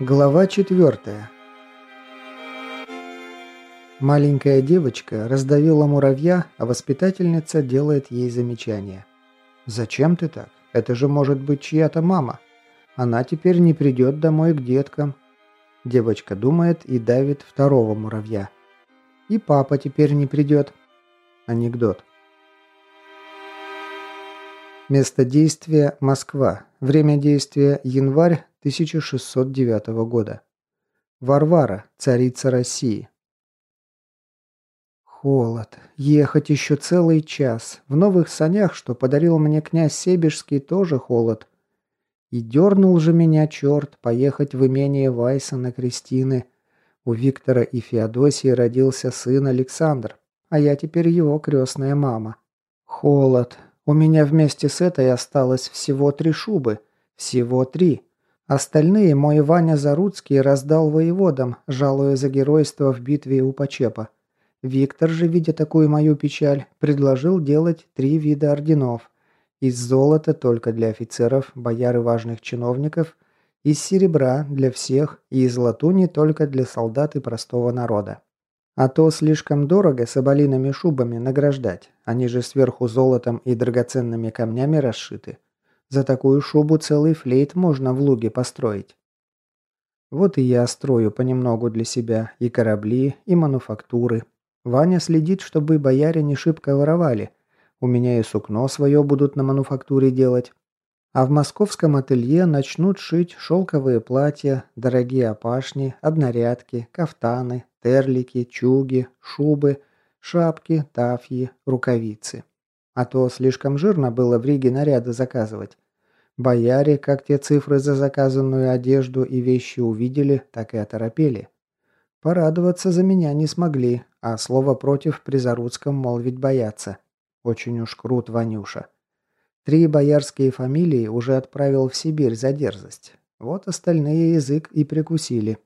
Глава четвертая. Маленькая девочка раздавила муравья, а воспитательница делает ей замечание. «Зачем ты так? Это же может быть чья-то мама. Она теперь не придет домой к деткам». Девочка думает и давит второго муравья. «И папа теперь не придет». Анекдот. Место действия – Москва. Время действия – январь 1609 года. Варвара, царица России. Холод. Ехать еще целый час. В новых санях, что подарил мне князь Себежский, тоже холод. И дернул же меня черт поехать в имение Вайса на Кристины. У Виктора и Феодосии родился сын Александр, а я теперь его крестная мама. Холод. У меня вместе с этой осталось всего три шубы. Всего три. Остальные мой Ваня Заруцкий раздал воеводам, жалуя за геройство в битве у Почепа. Виктор же, видя такую мою печаль, предложил делать три вида орденов. Из золота только для офицеров, бояр и важных чиновников, из серебра для всех и из латуни только для солдат и простого народа. А то слишком дорого соболиными шубами награждать, они же сверху золотом и драгоценными камнями расшиты. За такую шубу целый флейт можно в луге построить. Вот и я строю понемногу для себя и корабли, и мануфактуры. Ваня следит, чтобы бояре не шибко воровали. У меня и сукно свое будут на мануфактуре делать. А в московском ателье начнут шить шелковые платья, дорогие опашни, обнарядки, кафтаны, терлики, чуги, шубы, шапки, тафьи, рукавицы. А то слишком жирно было в Риге наряды заказывать. Бояре, как те цифры за заказанную одежду и вещи увидели, так и оторопели. Порадоваться за меня не смогли, а слово против при Заруцком молвить боятся. Очень уж крут Ванюша. Три боярские фамилии уже отправил в Сибирь за дерзость. Вот остальные язык и прикусили.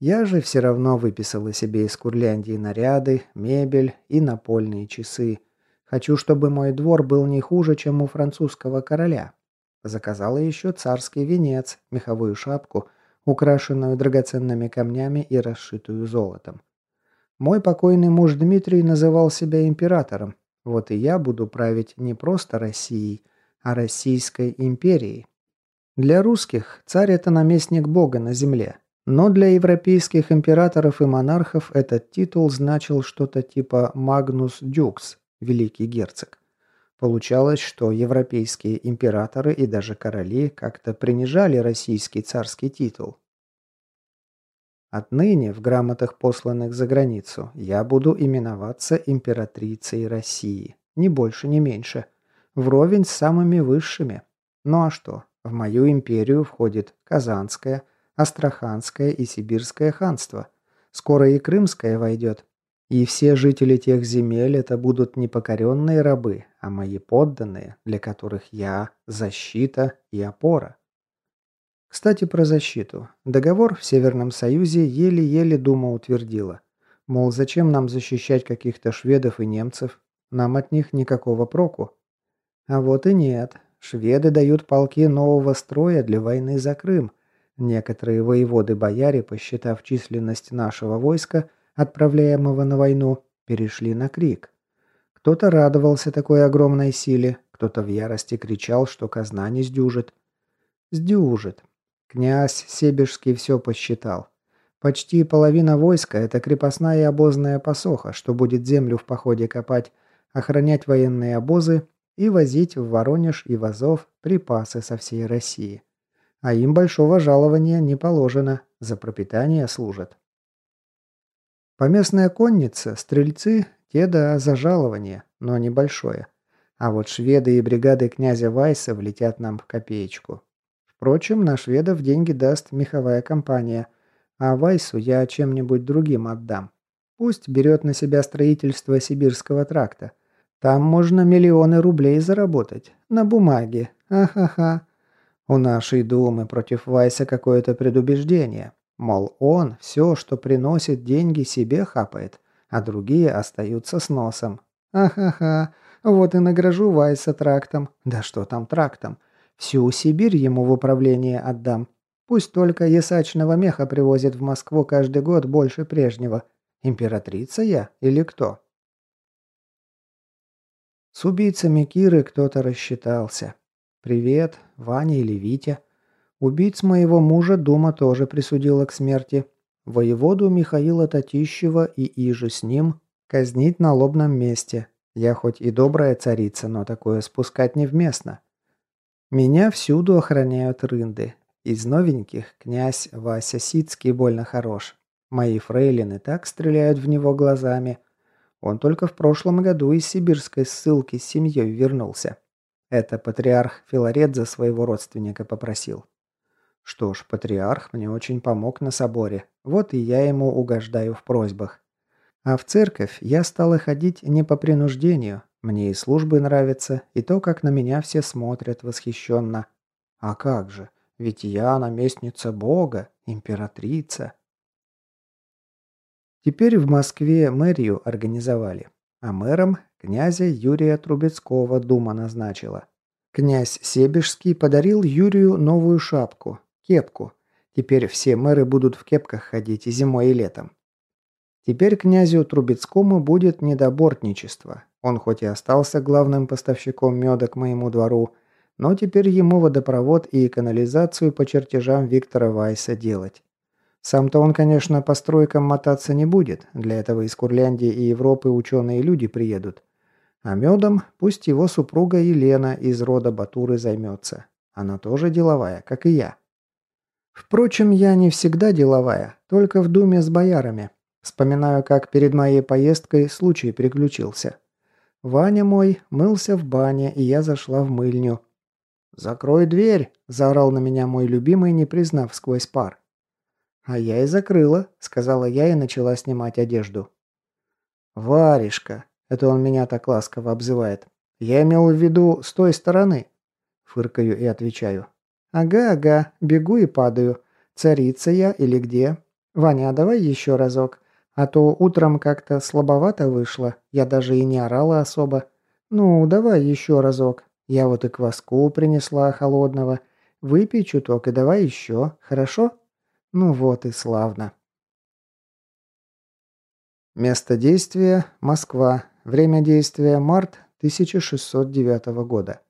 Я же все равно выписала себе из Курляндии наряды, мебель и напольные часы – Хочу, чтобы мой двор был не хуже, чем у французского короля. Заказала еще царский венец, меховую шапку, украшенную драгоценными камнями и расшитую золотом. Мой покойный муж Дмитрий называл себя императором. Вот и я буду править не просто Россией, а Российской империей. Для русских царь – это наместник бога на земле. Но для европейских императоров и монархов этот титул значил что-то типа «Магнус Дюкс», великий герцог. Получалось, что европейские императоры и даже короли как-то принижали российский царский титул. Отныне в грамотах, посланных за границу, я буду именоваться императрицей России. Ни больше, ни меньше. Вровень с самыми высшими. Ну а что? В мою империю входит Казанское, Астраханское и Сибирское ханство. Скоро и Крымское войдет. И все жители тех земель это будут не покоренные рабы, а мои подданные, для которых я – защита и опора. Кстати, про защиту. Договор в Северном Союзе еле-еле Дума утвердила. Мол, зачем нам защищать каких-то шведов и немцев? Нам от них никакого проку. А вот и нет. Шведы дают полки нового строя для войны за Крым. Некоторые воеводы-бояре, посчитав численность нашего войска – отправляемого на войну, перешли на крик. Кто-то радовался такой огромной силе, кто-то в ярости кричал, что казна не сдюжит. Сдюжит. Князь Себежский все посчитал. Почти половина войска – это крепостная обозная посоха, что будет землю в походе копать, охранять военные обозы и возить в Воронеж и Вазов припасы со всей России. А им большого жалования не положено, за пропитание служат. Поместная конница, стрельцы, те да за жалование, но небольшое. А вот шведы и бригады князя Вайса влетят нам в копеечку. Впрочем, на шведов деньги даст меховая компания, а Вайсу я чем-нибудь другим отдам. Пусть берет на себя строительство сибирского тракта. Там можно миллионы рублей заработать. На бумаге. Ахаха. У нашей думы против Вайса какое-то предубеждение. Мол, он все, что приносит деньги, себе хапает, а другие остаются с носом. Ахаха, вот и награжу Вайса трактом. Да что там трактом? Всю Сибирь ему в управление отдам. Пусть только ясачного меха привозят в Москву каждый год больше прежнего. Императрица я или кто? С убийцами Киры кто-то рассчитался. Привет, Ваня или Витя. Убийц моего мужа Дума тоже присудила к смерти. Воеводу Михаила Татищева и иже с ним казнить на лобном месте. Я хоть и добрая царица, но такое спускать невместно. Меня всюду охраняют рынды. Из новеньких князь Вася Сицкий больно хорош. Мои фрейлины так стреляют в него глазами – он только в прошлом году из сибирской ссылки с семьей вернулся. Это патриарх Филарет за своего родственника попросил. Что ж, патриарх мне очень помог на соборе. Вот и я ему угождаю в просьбах. А в церковь я стала ходить не по принуждению. Мне и службы нравятся, и то, как на меня все смотрят восхищенно. А как же, ведь я наместница Бога, императрица. Теперь в Москве мэрию организовали, а мэром князя Юрия Трубецкого дума назначила. Князь Себежский подарил Юрию новую шапку, кепку. Теперь все мэры будут в кепках ходить и зимой, и летом. Теперь князю Трубецкому будет недобортничество. Он хоть и остался главным поставщиком меда к моему двору, но теперь ему водопровод и канализацию по чертежам Виктора Вайса делать. Сам-то он, конечно, по стройкам мотаться не будет. Для этого из Курляндии и Европы ученые люди приедут. А медом пусть его супруга Елена из рода Батуры займется. Она тоже деловая, как и я. Впрочем, я не всегда деловая, только в думе с боярами. Вспоминаю, как перед моей поездкой случай приключился. Ваня мой мылся в бане, и я зашла в мыльню. «Закрой дверь!» – заорал на меня мой любимый, не признав сквозь пар. «А я и закрыла», — сказала я и начала снимать одежду. «Варежка», — это он меня так ласково обзывает. «Я имел в виду с той стороны». Фыркаю и отвечаю. «Ага, ага, бегу и падаю. Царица я или где? Ваня, давай еще разок. А то утром как-то слабовато вышло. Я даже и не орала особо. Ну, давай еще разок. Я вот и кваску принесла холодного. Выпей чуток и давай еще, хорошо?» Ну вот и славно. Место действия – Москва. Время действия – март 1609 года.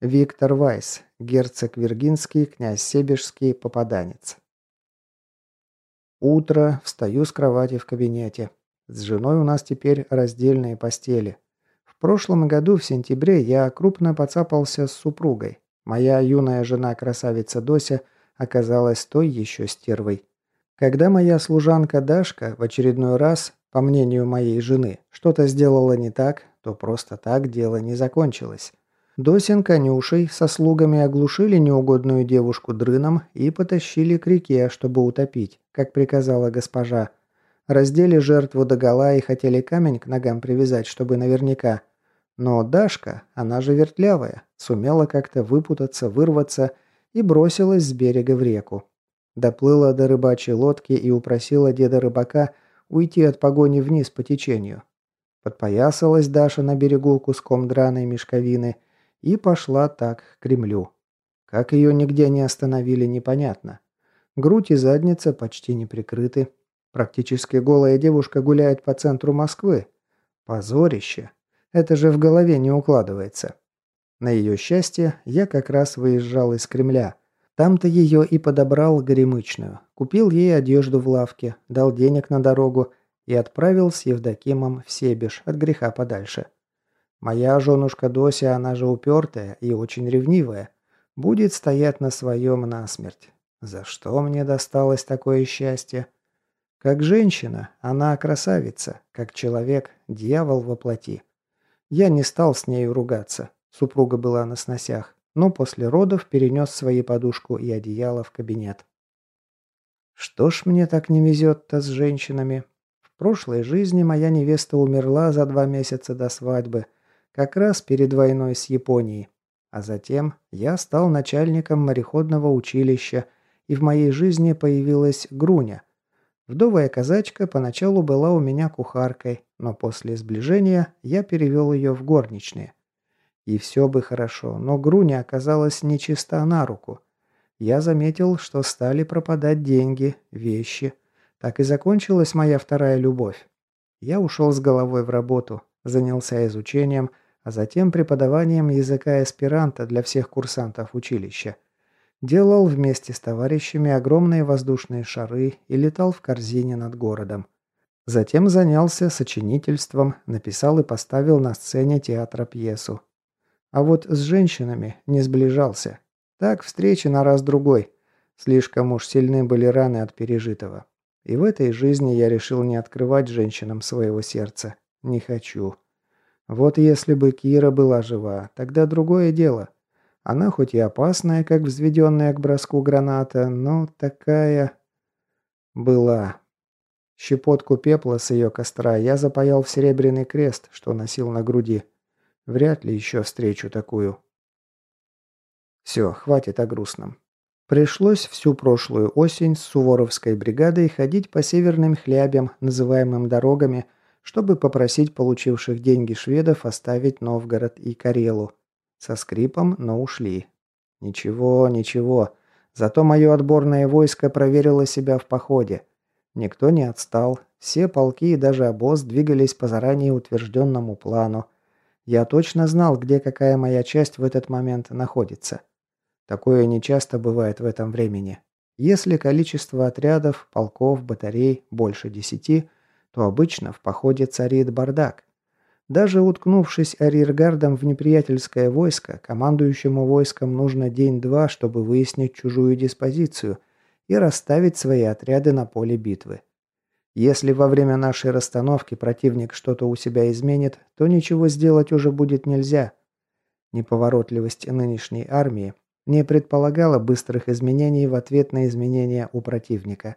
Виктор Вайс, герцог Виргинский, князь Себежский, попаданец. Утро, встаю с кровати в кабинете. С женой у нас теперь раздельные постели. В прошлом году в сентябре я крупно поцапался с супругой. Моя юная жена-красавица Дося – оказалась той еще стервой. Когда моя служанка Дашка в очередной раз, по мнению моей жены, что-то сделала не так, то просто так дело не закончилось. Досин конюшей со слугами оглушили неугодную девушку дрыном и потащили к реке, чтобы утопить, как приказала госпожа. Раздели жертву догола и хотели камень к ногам привязать, чтобы наверняка. Но Дашка, она же вертлявая, сумела как-то выпутаться, вырваться и бросилась с берега в реку. Доплыла до рыбачьей лодки и упросила деда рыбака уйти от погони вниз по течению. Подпоясалась Даша на берегу куском драной мешковины и пошла так к Кремлю. Как ее нигде не остановили, непонятно. Грудь и задница почти не прикрыты. Практически голая девушка гуляет по центру Москвы. Позорище. Это же в голове не укладывается. На ее счастье, я как раз выезжал из Кремля. Там-то ее и подобрал горемычную. Купил ей одежду в лавке, дал денег на дорогу и отправил с Евдокимом в Себеж от греха подальше. Моя женушка Дося, она же упертая и очень ревнивая, будет стоять на своем насмерть. За что мне досталось такое счастье? Как женщина, она красавица, как человек, дьявол во плоти. Я не стал с нею ругаться, Супруга была на сносях, но после родов перенес свои подушку и одеяло в кабинет. Что ж мне так не везет-то с женщинами? В прошлой жизни моя невеста умерла за два месяца до свадьбы, как раз перед войной с Японией. А затем я стал начальником мореходного училища, и в моей жизни появилась Груня. Вдовая казачка поначалу была у меня кухаркой, но после сближения я перевел ее в горничные. И все бы хорошо, но Груня оказалась нечиста на руку. я заметил, что стали пропадать деньги, вещи. Так и закончилась моя вторая любовь. Я ушел с головой в работу, занялся изучением, а затем преподаванием языка эсперанто для всех курсантов училища. Делал вместе с товарищами огромные воздушные шары и летал в корзине над городом. Затем занялся сочинительством, написал и поставил на сцене театра пьесу. А вот с женщинами не сближался. Так встречи на раз-другой. Слишком уж сильны были раны от пережитого. И в этой жизни я решил не открывать женщинам своего сердца. Не хочу. Вот если бы Кира была жива, тогда другое дело. Она хоть и опасная, как взведенная к броску граната, но такая... Была. Щепотку пепла с ее костра я запаял в серебряный крест, что носил на груди. Вряд ли еще встречу такую. Все, хватит о грустном. Пришлось всю прошлую осень с Суворовской бригадой ходить по северным хлябям, называемым дорогами, чтобы попросить получивших деньги шведов оставить Новгород и Карелу. Со скрипом, но ушли. Ничего, ничего. Зато мое отборное войско проверило себя в походе. Никто не отстал. Все полки и даже обоз двигались по заранее утвержденному плану. Я точно знал, где какая моя часть в этот момент находится. Такое нечасто бывает в этом времени. Если количество отрядов, полков, батарей больше десяти, то обычно в походе царит бардак. Даже уткнувшись арьергардом в неприятельское войско, командующему войском нужно день-два, чтобы выяснить чужую диспозицию и расставить свои отряды на поле битвы. Если во время нашей расстановки противник что-то у себя изменит, то ничего сделать уже будет нельзя. Неповоротливость нынешней армии не предполагала быстрых изменений в ответ на изменения у противника.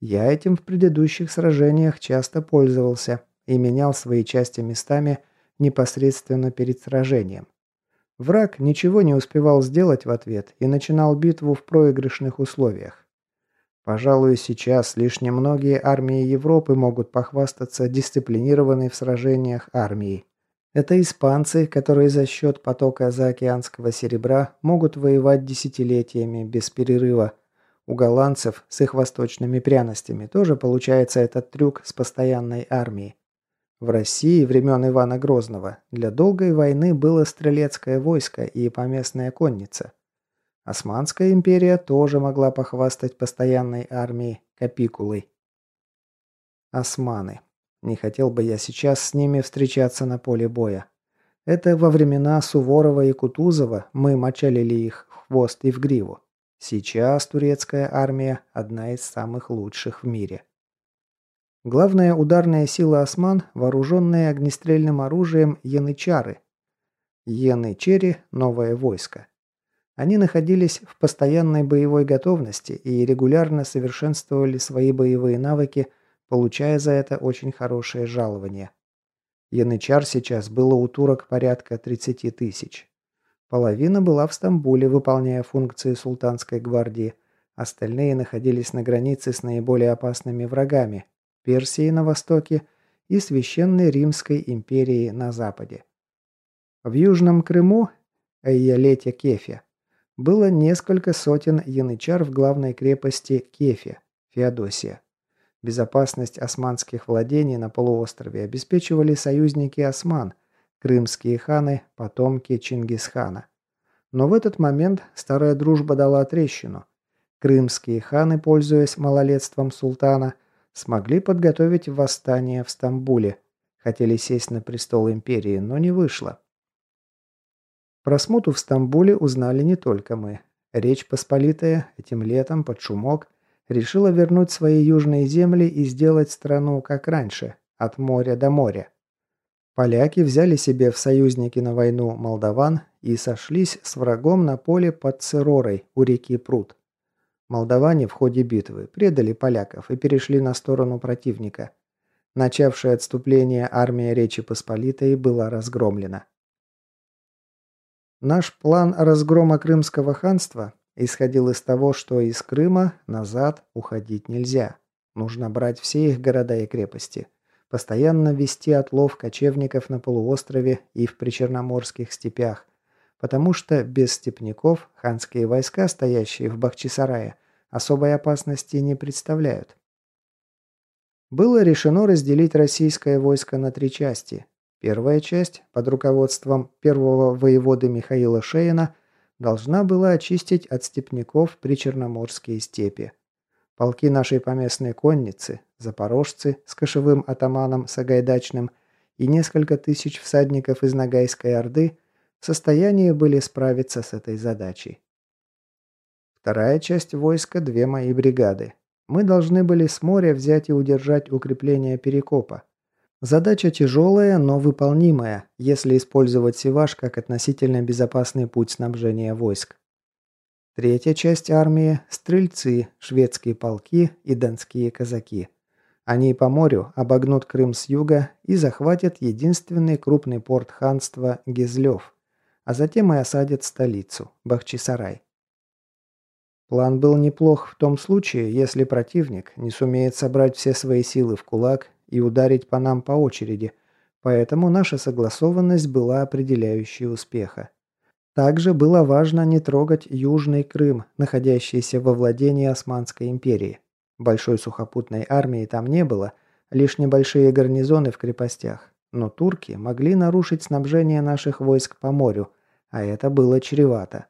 Я этим в предыдущих сражениях часто пользовался и менял свои части местами непосредственно перед сражением. Враг ничего не успевал сделать в ответ и начинал битву в проигрышных условиях. Пожалуй, сейчас лишь немногие армии Европы могут похвастаться дисциплинированной в сражениях армией. Это испанцы, которые за счет потока заокеанского серебра могут воевать десятилетиями без перерыва. У голландцев с их восточными пряностями тоже получается этот трюк с постоянной армией. В России времен Ивана Грозного для долгой войны было стрелецкое войско и поместная конница. Османская империя тоже могла похвастать постоянной армией Капикулой. Османы. Не хотел бы я сейчас с ними встречаться на поле боя. Это во времена Суворова и Кутузова мы мочалили их в хвост и в гриву. Сейчас турецкая армия – одна из самых лучших в мире. Главная ударная сила осман, вооруженные огнестрельным оружием янычары. Янычери – новое войско. Они находились в постоянной боевой готовности и регулярно совершенствовали свои боевые навыки, получая за это очень хорошее жалование. Янычар сейчас было у турок порядка 30 тысяч. Половина была в Стамбуле, выполняя функции султанской гвардии. Остальные находились на границе с наиболее опасными врагами – Персией на востоке и Священной Римской империей на западе. В Южном Крыму – Эйялете Кефе – было несколько сотен янычар в главной крепости Кефе, Феодосия. Безопасность османских владений на полуострове обеспечивали союзники осман, крымские ханы, потомки Чингисхана. Но в этот момент старая дружба дала трещину. Крымские ханы, пользуясь малолетством султана, смогли подготовить восстание в Стамбуле. Хотели сесть на престол империи, но не вышло. Про смуту в Стамбуле узнали не только мы. Речь Посполитая этим летом под шумок решила вернуть свои южные земли и сделать страну как раньше, от моря до моря. Поляки взяли себе в союзники на войну молдаван и сошлись с врагом на поле под Церорой у реки Прут. Молдаване в ходе битвы предали поляков и перешли на сторону противника. Начавшая отступление армия Речи Посполитой была разгромлена. Наш план разгрома Крымского ханства исходил из того, что из Крыма назад уходить нельзя. Нужно брать все их города и крепости. Постоянно вести отлов кочевников на полуострове и в причерноморских степях. потому что без степняков ханские войска, стоящие в Бахчисарае, особой опасности не представляют. Было решено разделить российское войско на три части. Первая часть, под руководством первого воеводы Михаила Шеина, должна была очистить от степняков причерноморские степи. Полки нашей поместной конницы, запорожцы с кошевым атаманом Сагайдачным и несколько тысяч всадников из Ногайской Орды в состоянии были справиться с этой задачей. Вторая часть войска – две мои бригады. Мы должны были с моря взять и удержать укрепление Перекопа. Задача тяжелая, но выполнимая, если использовать Севаш как относительно безопасный путь снабжения войск. Третья часть армии – стрельцы, шведские полки и донские казаки. Они по морю обогнут Крым с юга и захватят единственный крупный порт ханства – Гизлев, а затем и осадят столицу – Бахчисарай. План был неплох в том случае, если противник не сумеет собрать все свои силы в кулак и ударить по нам по очереди, поэтому наша согласованность была определяющей успеха. Также было важно не трогать Южный Крым, находящийся во владении Османской империи. Большой сухопутной армии там не было, лишь небольшие гарнизоны в крепостях. Но турки могли нарушить снабжение наших войск по морю, а это было чревато.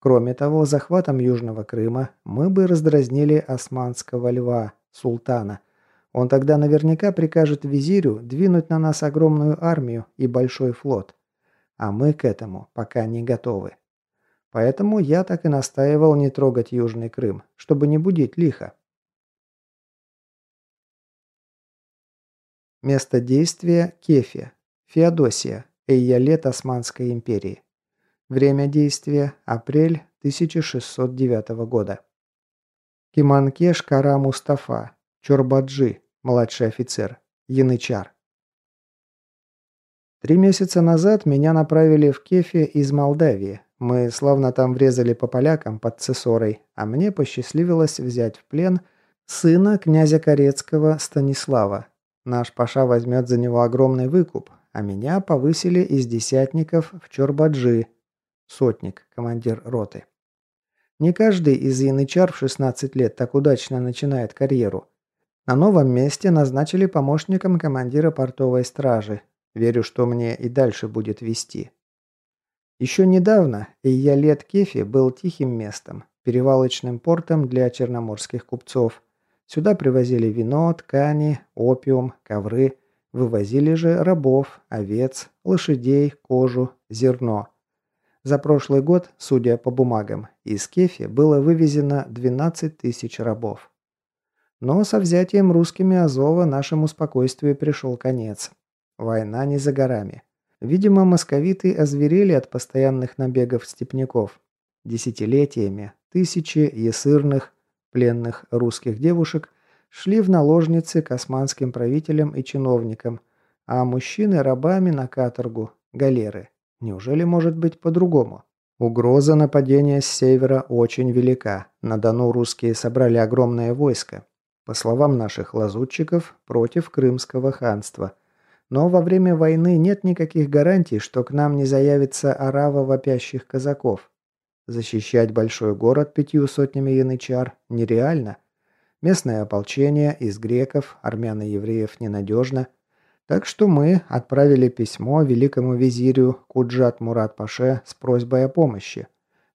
Кроме того, захватом Южного Крыма мы бы раздразнили османского льва, султана. Он тогда наверняка прикажет визирю двинуть на нас огромную армию и большой флот. А мы к этому пока не готовы. Поэтому я так и настаивал не трогать Южный Крым, чтобы не будить лихо. Место действия – Кефи, Феодосия, Эйялет Османской империи. Время действия – апрель 1609 года. Киманкеш Кара Мустафа, Чорбаджи, младший офицер, янычар. Три месяца назад меня направили в Кефе из Молдавии. Мы славно там врезали по полякам под Цесорой, а мне посчастливилось взять в плен сына князя Корецкого Станислава. Наш паша возьмет за него огромный выкуп, а меня повысили из десятников в Чорбаджи, Сотник, командир роты. Не каждый из янычар в 16 лет так удачно начинает карьеру. На новом месте назначили помощником командира портовой стражи. Верю, что мне и дальше будет вести. Еще недавно Иялет Кефи был тихим местом, перевалочным портом для черноморских купцов. Сюда привозили вино, ткани, опиум, ковры, вывозили же рабов, овец, лошадей, кожу, зерно – за прошлый год, судя по бумагам, из Кефи было вывезено 12 тысяч рабов. Но со взятием русскими Азова нашему спокойствию пришел конец. Война не за горами. Видимо, московиты озверели от постоянных набегов степняков. Десятилетиями тысячи есырных, пленных русских девушек шли в наложницы к османским правителям и чиновникам, а мужчины рабами на каторгу, галеры – Неужели может быть по-другому? Угроза нападения с севера очень велика. На Дону русские собрали огромное войско. По словам наших лазутчиков, против Крымского ханства. Но во время войны нет никаких гарантий, что к нам не заявится орава вопящих казаков. Защищать большой город пятью сотнями янычар нереально. Местное ополчение из греков, армян и евреев ненадежно – так что мы отправили письмо великому визирю Куджат Мурат Паше с просьбой о помощи,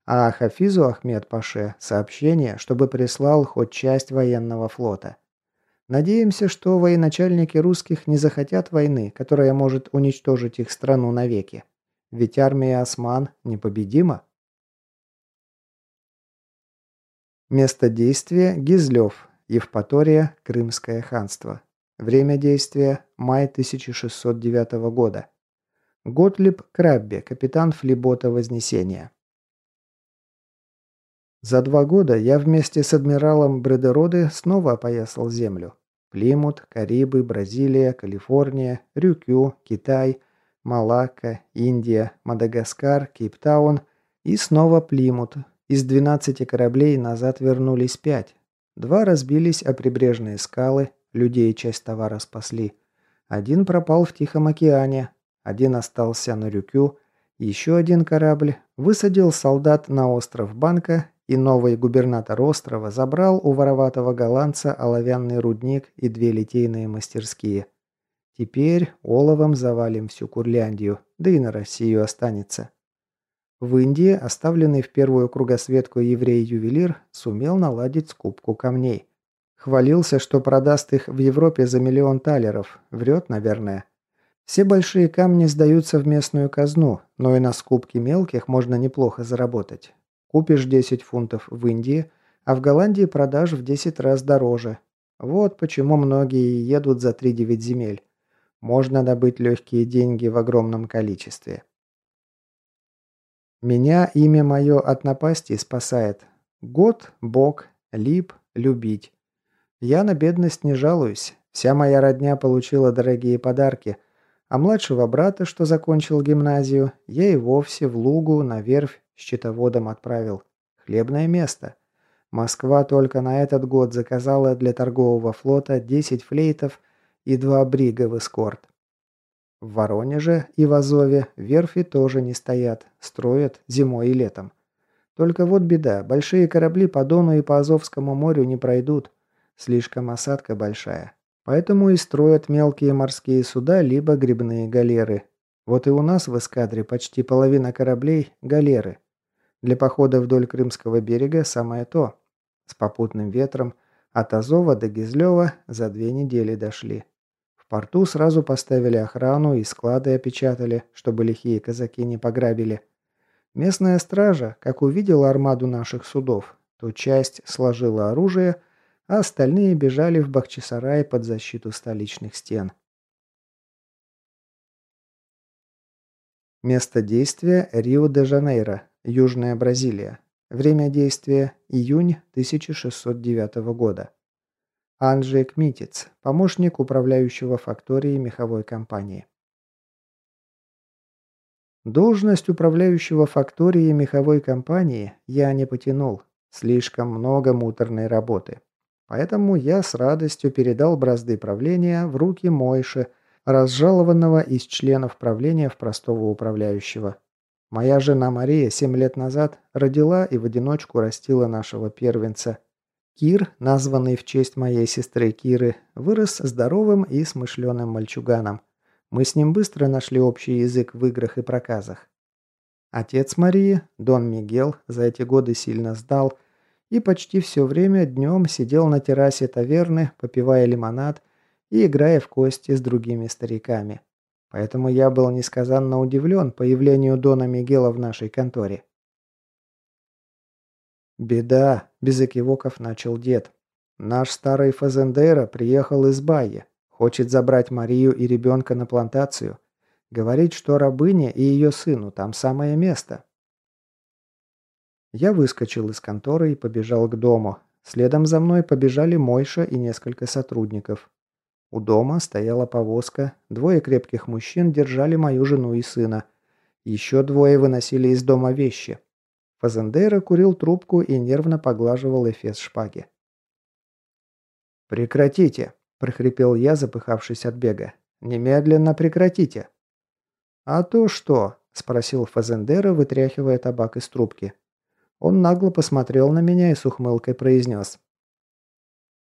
а Хафизу Ахмед Паше сообщение, чтобы прислал хоть часть военного флота. Надеемся, что военачальники русских не захотят войны, которая может уничтожить их страну навеки. Ведь армия осман непобедима. Место действия – Гизлев, Евпатория, Крымское ханство. Время действия – май 1609 года. Готлиб Краббе, капитан флибота Вознесения. За два года я вместе с адмиралом Бредероды снова опоясал землю. Плимут, Карибы, Бразилия, Калифорния, Рюкю, Китай, Малакка, Индия, Мадагаскар, Кейптаун и снова Плимут. Из 12 кораблей назад вернулись пять. Два разбились о прибрежные скалы, Людей часть товара спасли. Один пропал в Тихом океане, один остался на Рюкю, Еще один корабль высадил солдат на остров Банка, и новый губернатор острова забрал у вороватого голландца оловянный рудник и две литейные мастерские. Теперь оловом завалим всю Курляндию, да и на Россию останется. В Индии оставленный в первую кругосветку еврей-ювелир сумел наладить скупку камней. Хвалился, что продаст их в Европе за миллион талеров. Врет, наверное. Все большие камни сдаются в местную казну, но и на скупке мелких можно неплохо заработать. Купишь 10 фунтов в Индии, а в Голландии продашь в 10 раз дороже. Вот почему многие едут за 3-9 земель. Можно добыть легкие деньги в огромном количестве. Меня имя мое от напасти спасает. Год, Бог, лип, любить. Я на бедность не жалуюсь. Вся моя родня получила дорогие подарки. А младшего брата, что закончил гимназию, я и вовсе в лугу на верфь счетоводом отправил. Хлебное место. Москва только на этот год заказала для торгового флота 10 флейтов и два брига в эскорт. В Воронеже и в Азове верфи тоже не стоят, строят зимой и летом. Только вот беда, большие корабли по Дону и по Азовскому морю не пройдут. Слишком осадка большая. Поэтому и строят мелкие морские суда, либо грибные галеры. Вот и у нас в эскадре почти половина кораблей – галеры. Для похода вдоль Крымского берега самое то. С попутным ветром от Азова до Гизлева за две недели дошли порту сразу поставили охрану и склады опечатали, чтобы лихие казаки не пограбили. Местная стража, как увидела армаду наших судов, то часть сложила оружие, а остальные бежали в Бахчисарай под защиту столичных стен. Место действия – Рио-де-Жанейро, Южная Бразилия. Время действия – июнь 1609 года. Анджей Кмитец, помощник управляющего факторией меховой компании. Должность управляющего факторией меховой компании я не потянул. Слишком много муторной работы. Поэтому я с радостью передал бразды правления в руки Мойши, разжалованного из членов правления в простого управляющего. Моя жена Мария семь лет назад родила и в одиночку растила нашего первенца – Кир, названный в честь моей сестры Киры, вырос здоровым и смышленым мальчуганом. Мы с ним быстро нашли общий язык в играх и проказах. Отец Марии, Дон Мигел, за эти годы сильно сдал и почти все время днем сидел на террасе таверны, попивая лимонад и играя в кости с другими стариками. Поэтому я был несказанно удивлен появлению Дона Мигела в нашей конторе. «Беда», – без экивоков начал дед. «Наш старый Фазендера приехал из Байи. Хочет забрать Марию и ребенка на плантацию. Говорит, что рабыне и ее сыну там самое место». Я выскочил из конторы и побежал к дому. Следом за мной побежали Мойша и несколько сотрудников. У дома стояла повозка, двое крепких мужчин держали мою жену и сына. Еще двое выносили из дома вещи. Фазендейра курил трубку и нервно поглаживал эфес шпаги. «Прекратите!» – прохрипел я, запыхавшись от бега. «Немедленно прекратите!» «А то что?» – спросил Фазендера, вытряхивая табак из трубки. Он нагло посмотрел на меня и с ухмылкой произнес.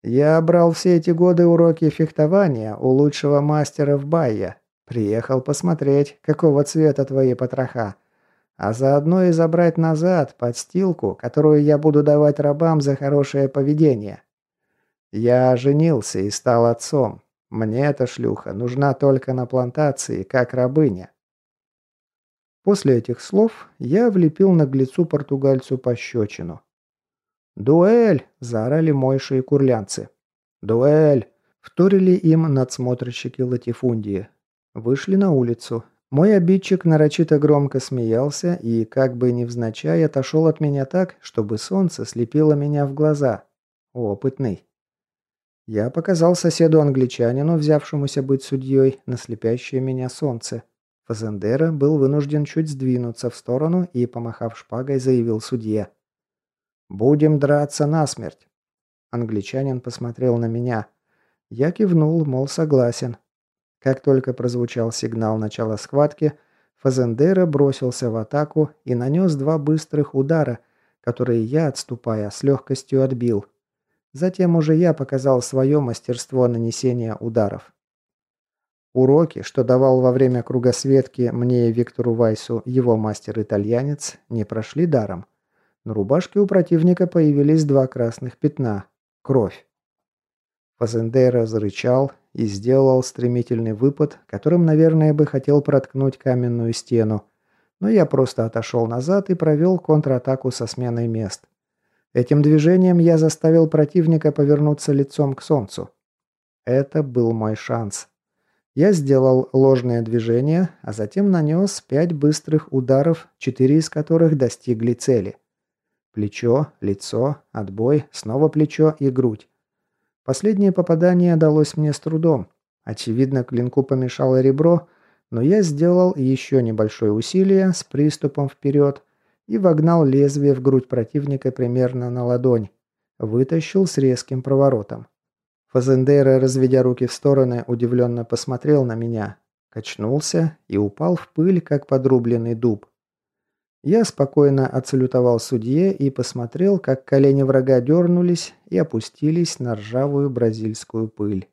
«Я брал все эти годы уроки фехтования у лучшего мастера в Байе. Приехал посмотреть, какого цвета твои потроха а заодно и забрать назад подстилку, которую я буду давать рабам за хорошее поведение. Я женился и стал отцом. Мне эта шлюха нужна только на плантации, как рабыня. После этих слов я влепил наглецу-португальцу пощечину. «Дуэль!» – заорали мойши и курлянцы. «Дуэль!» – вторили им надсмотрщики латифундии. Вышли на улицу. Мой обидчик нарочито громко смеялся и, как бы невзначай, отошел от меня так, чтобы солнце слепило меня в глаза. Опытный. Я показал соседу-англичанину, взявшемуся быть судьей, на слепящее меня солнце. Фазендера был вынужден чуть сдвинуться в сторону и, помахав шпагой, заявил судье. «Будем драться насмерть». Англичанин посмотрел на меня. Я кивнул, мол, согласен. Как только прозвучал сигнал начала схватки, Фазендера бросился в атаку и нанес два быстрых удара, которые я, отступая, с легкостью отбил. Затем уже я показал свое мастерство нанесения ударов. Уроки, что давал во время кругосветки мне и Виктору Вайсу его мастер-итальянец, не прошли даром. На рубашке у противника появились два красных пятна. Кровь. Фазендера зарычал и сделал стремительный выпад, которым, наверное, бы хотел проткнуть каменную стену. Но я просто отошел назад и провел контратаку со сменой мест. Этим движением я заставил противника повернуться лицом к солнцу. Это был мой шанс. Я сделал ложное движение, а затем нанес пять быстрых ударов, четыре из которых достигли цели. Плечо, лицо, отбой, снова плечо и грудь. Последнее попадание далось мне с трудом. Очевидно, клинку помешало ребро, но я сделал еще небольшое усилие с приступом вперед и вогнал лезвие в грудь противника примерно на ладонь. Вытащил с резким проворотом. Фазендейра, разведя руки в стороны, удивленно посмотрел на меня, качнулся и упал в пыль, как подрубленный дуб. Я спокойно отсалютовал судье и посмотрел, как колени врага дернулись и опустились на ржавую бразильскую пыль.